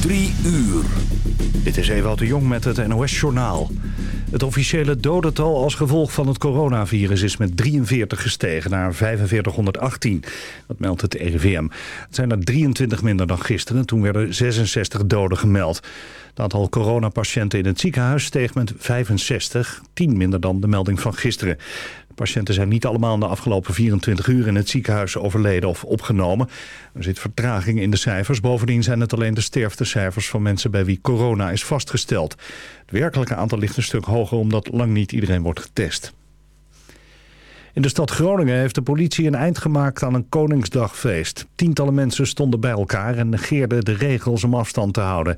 Drie uur. Dit is Ewout de Jong met het NOS-journaal. Het officiële dodental als gevolg van het coronavirus is met 43 gestegen naar 4518. Dat meldt het RIVM. Het zijn er 23 minder dan gisteren. Toen werden 66 doden gemeld. Het aantal coronapatiënten in het ziekenhuis steeg met 65, 10 minder dan de melding van gisteren. Patiënten zijn niet allemaal in de afgelopen 24 uur in het ziekenhuis overleden of opgenomen. Er zit vertraging in de cijfers. Bovendien zijn het alleen de sterftecijfers van mensen bij wie corona is vastgesteld. Het werkelijke aantal ligt een stuk hoger omdat lang niet iedereen wordt getest. In de stad Groningen heeft de politie een eind gemaakt aan een Koningsdagfeest. Tientallen mensen stonden bij elkaar en negeerden de regels om afstand te houden.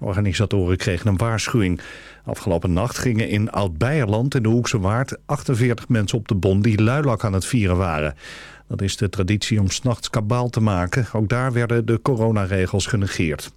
Organisatoren kregen een waarschuwing. Afgelopen nacht gingen in Oud-Beierland in de Hoekse Waard 48 mensen op de bon die luilak aan het vieren waren. Dat is de traditie om s'nachts kabaal te maken. Ook daar werden de coronaregels genegeerd.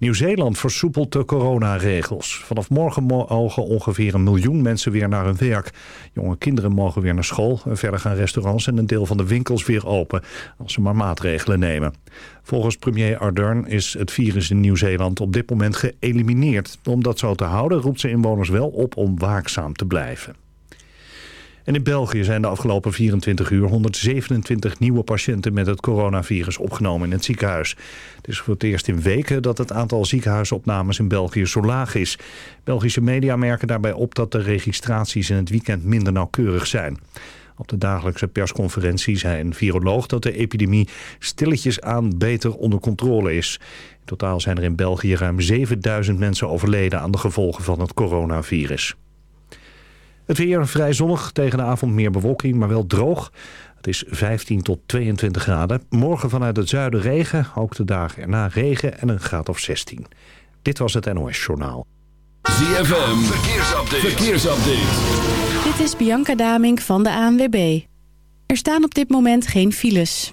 Nieuw-Zeeland versoepelt de coronaregels. Vanaf morgen mogen ongeveer een miljoen mensen weer naar hun werk. Jonge kinderen mogen weer naar school. Verder gaan restaurants en een deel van de winkels weer open... als ze maar maatregelen nemen. Volgens premier Ardern is het virus in Nieuw-Zeeland op dit moment geëlimineerd. Om dat zo te houden roept ze inwoners wel op om waakzaam te blijven. En in België zijn de afgelopen 24 uur 127 nieuwe patiënten met het coronavirus opgenomen in het ziekenhuis. Het is voor het eerst in weken dat het aantal ziekenhuisopnames in België zo laag is. Belgische media merken daarbij op dat de registraties in het weekend minder nauwkeurig zijn. Op de dagelijkse persconferentie zei een viroloog dat de epidemie stilletjes aan beter onder controle is. In totaal zijn er in België ruim 7000 mensen overleden aan de gevolgen van het coronavirus. Het weer vrij zonnig, tegen de avond meer bewolking, maar wel droog. Het is 15 tot 22 graden. Morgen vanuit het zuiden regen, ook de dagen erna regen en een graad of 16. Dit was het NOS Journaal. ZFM, verkeersupdate. verkeersupdate. Dit is Bianca Damink van de ANWB. Er staan op dit moment geen files.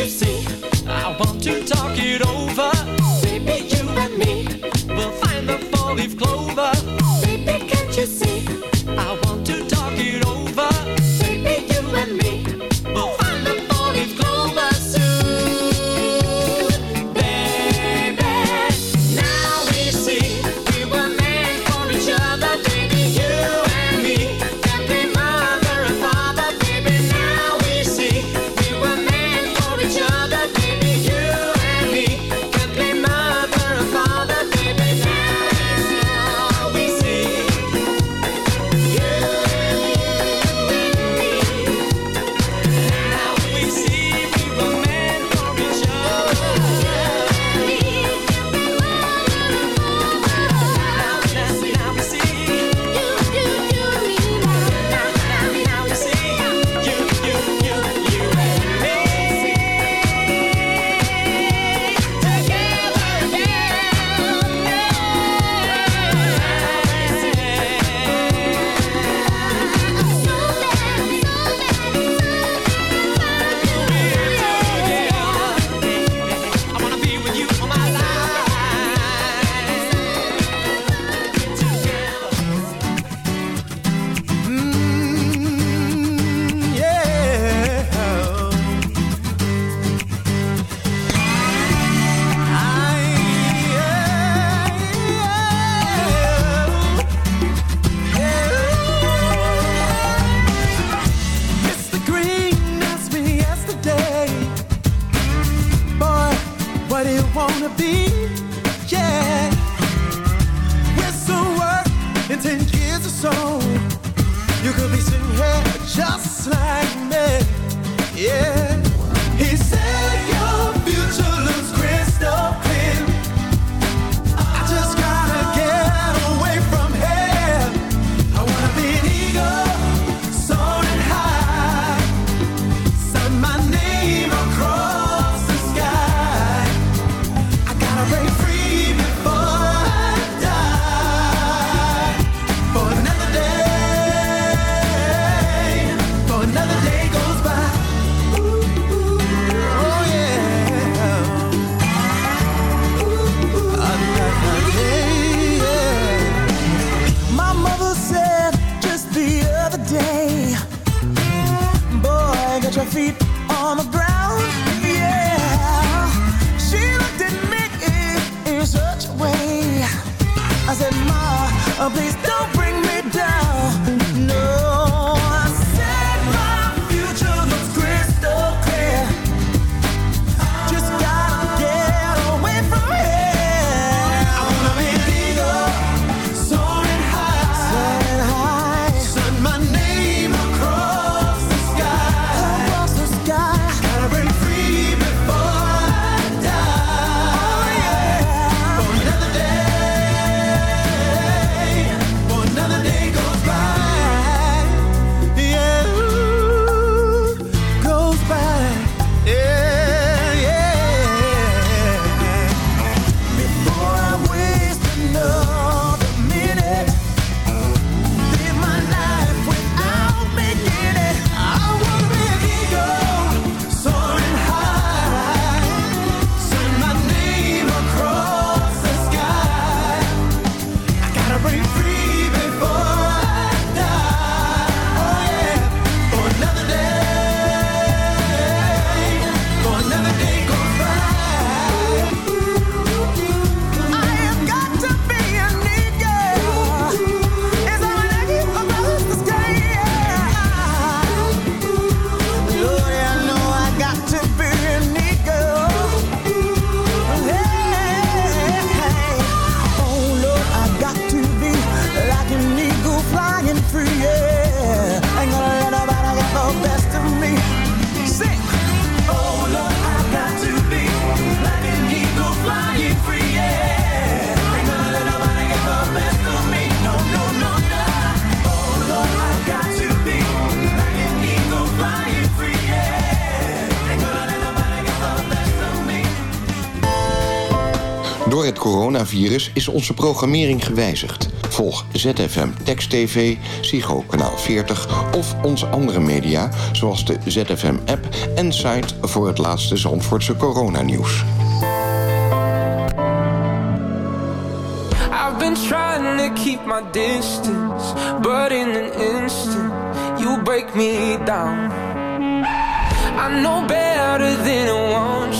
gypsy. just like me. Yeah. Is onze programmering gewijzigd. Volg ZFM Text TV, Psycho Kanaal 40 of onze andere media... zoals de ZFM-app en site voor het laatste Zandvoortse coronanieuws. I've been trying to keep my distance But in an instant, you break me down I know better than I want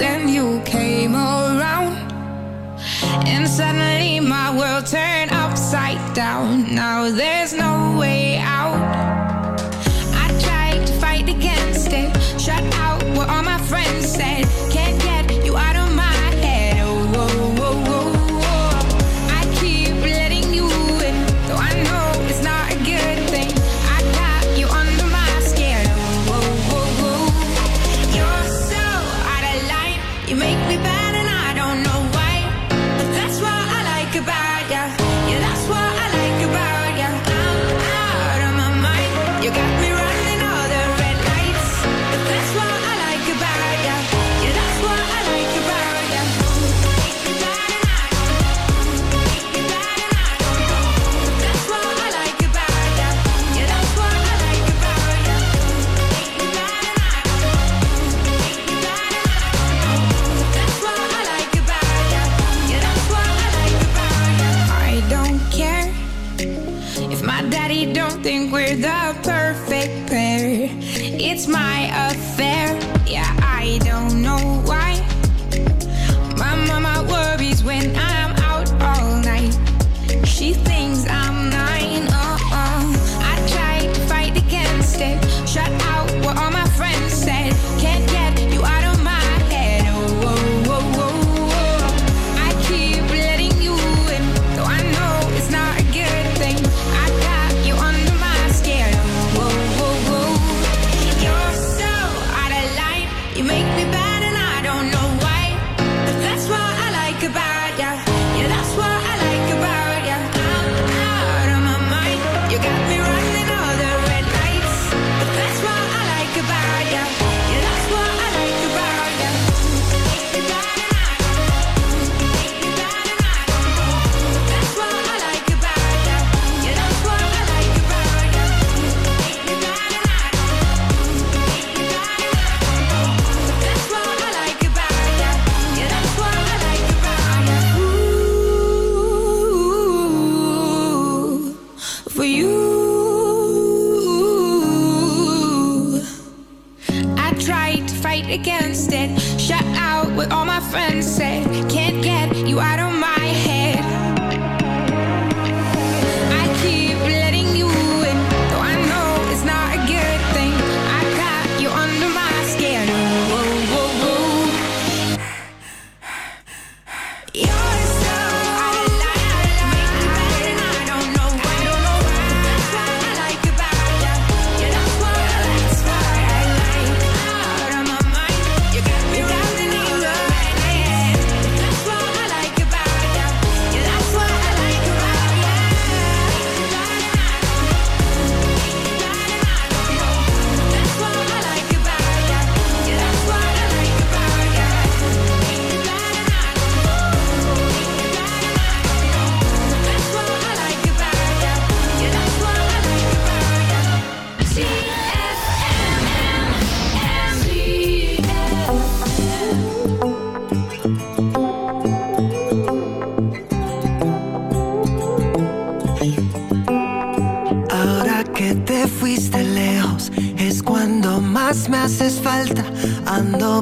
then you came around. And suddenly my world turned upside down. Now there's no way out. I tried to fight against it Shut out what all my friends said.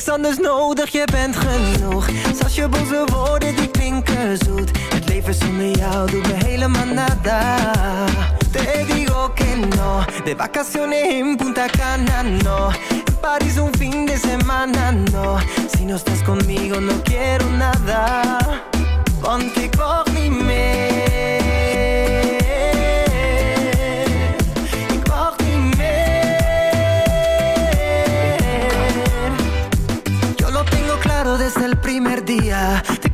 Niks anders nodig, je bent genoeg. Zelfs je boze woorden die klinken zoet. Het leven zonder jou doet me helemaal nada. Te digo que no De vacaciones en Punta Cana, no En París un fin de semana, no. Si no estás conmigo no quiero nada. Want ik wacht niet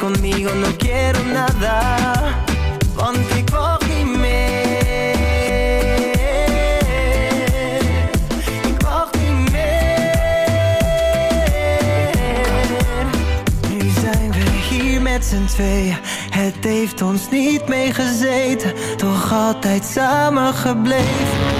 conmigo no quiero nada. Ponte cógeme. Met z'n tweeën, het heeft ons niet meegezeten, toch altijd samen gebleven.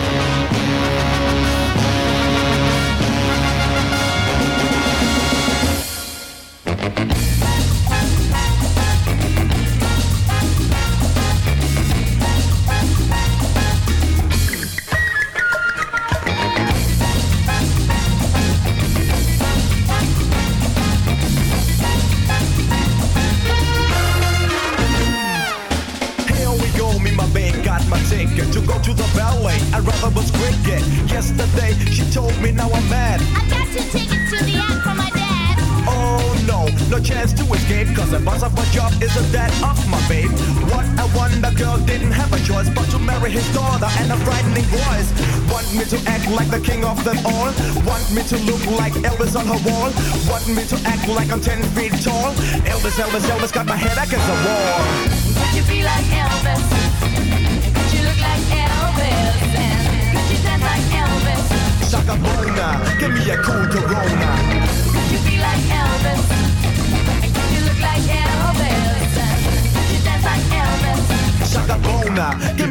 Give me a cool Corona.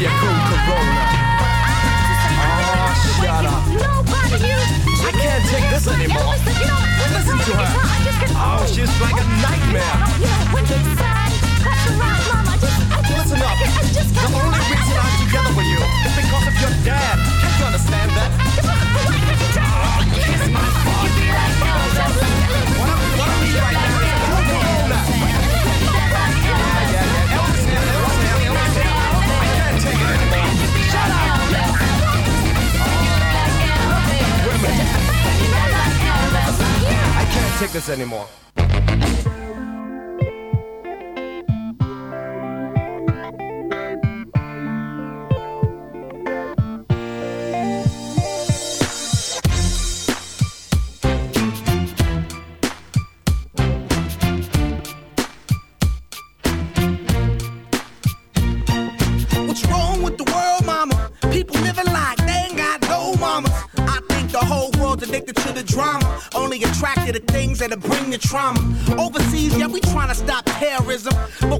Cool Corona. Oh, shut up. I can't take this anymore. Listen to her. Oh, she's like a nightmare. Your Listen up. The only reason I'm together with you is because of your dad. Can't you understand that? Ah, kiss my. What I'm, what I need right now take this anymore. That'll bring the trauma. Overseas, yeah, we trying to stop terrorism, but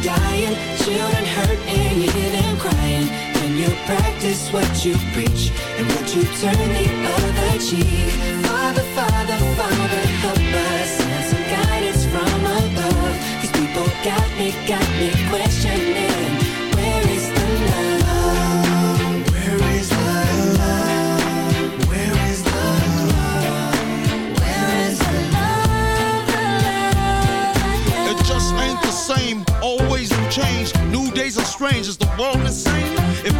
dying, children hurt and you hear them crying. When you practice what you preach and what you turn the other cheek. Father, Father, Father, help us. Some guidance from above. These people got me, got me questioning. It just ain't the same. Change. New days are strange. Is the world insane? If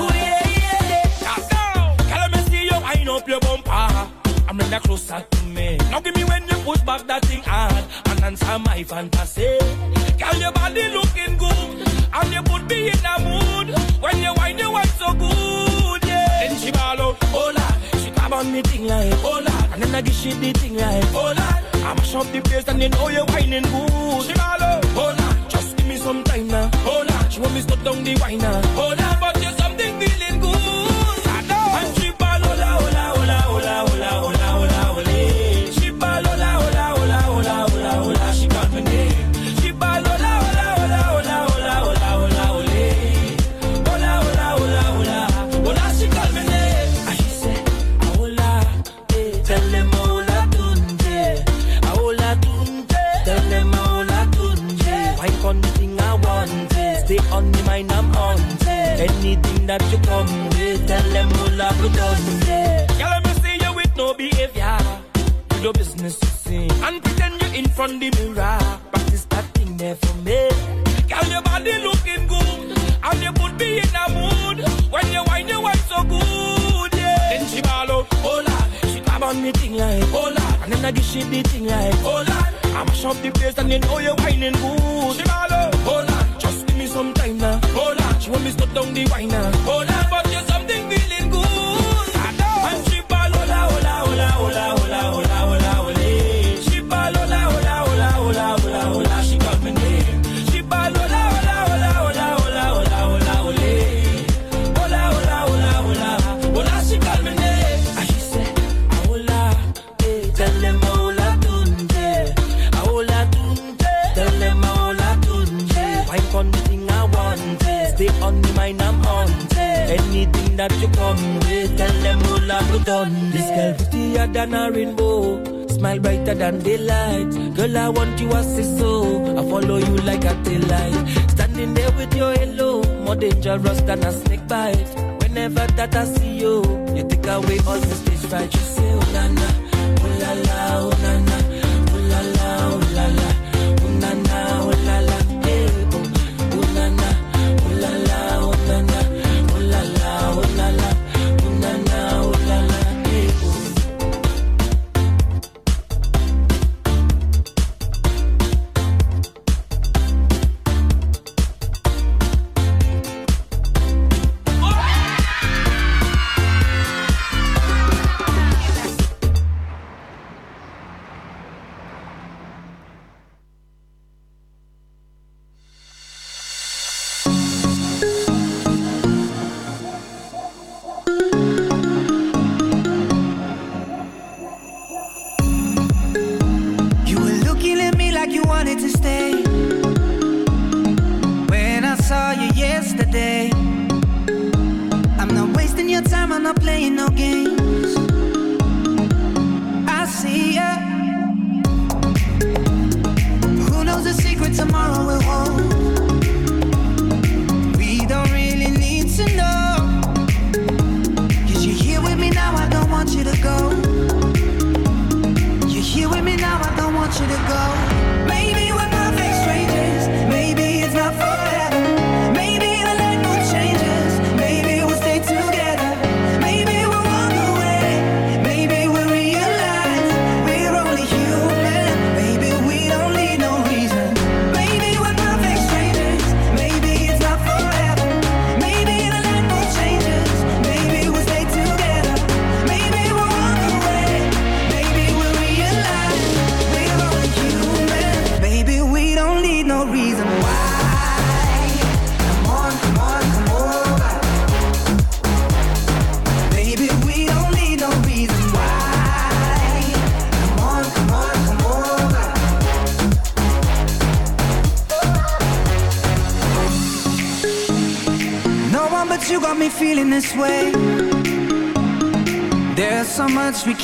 Ooh, girl, let me see you wind up your bumper. I'm in closer to me. Now give me when you put back that thing hard and answer my fantasy. Girl, your body looking good and you put me in a mood when you wind you up so good. Then she ball out, hola. She grab on me thing like hola, and then I give she the thing like hola. I mash up the place and you know you're good. She ball out, hola. Just give me some time now, hola. She want me to down the wine ah. now, hola. But you 定你练过。Front the mirror. Practice that thing there for me. Girl, your body looking good. And you put me in a mood. When you wine, you wine so good, yeah. Then she ball out, oh lord. She grab on me thing like, oh lord. And then I give she the thing like, oh lord. I mash up the place and you know you're whining good. She ball out, oh lord. Just give me some time now, oh lord. She want me stop down the wine now, lord. But that you come with, tell them hola, we done This girl prettier than a rainbow. Smile brighter than daylight. Girl, I want you as a so. I follow you like a tail light. Standing there with your halo, more dangerous than a snake bite. Whenever that I see you, you take away all the stage fright. You say, oh na na, oh la la, oh na na,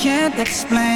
can't explain.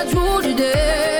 I drew today